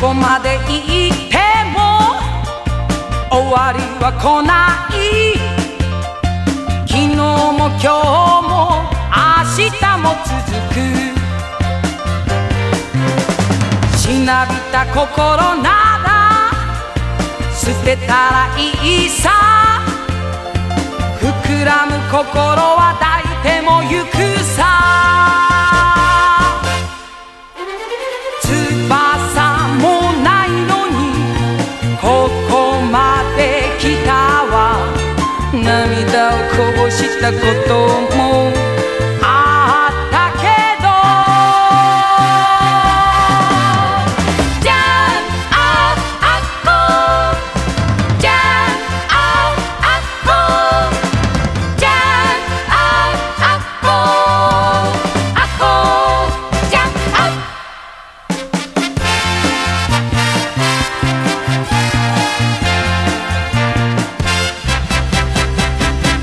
こまで行っても終わりは来ない。昨日も今日も明日も続く。しなびた心なら捨てたらいいさ。膨らむ心は抱したこと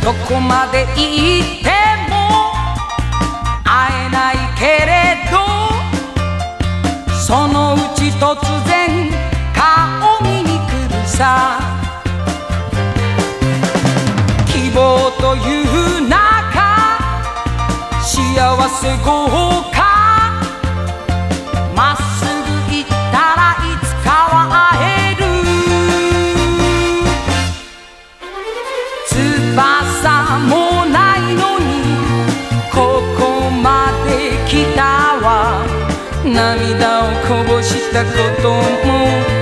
どこまで行っても会えないけれどそのうち突然顔見に来るさ。希望という中幸せ豪華涙をこぼしたことも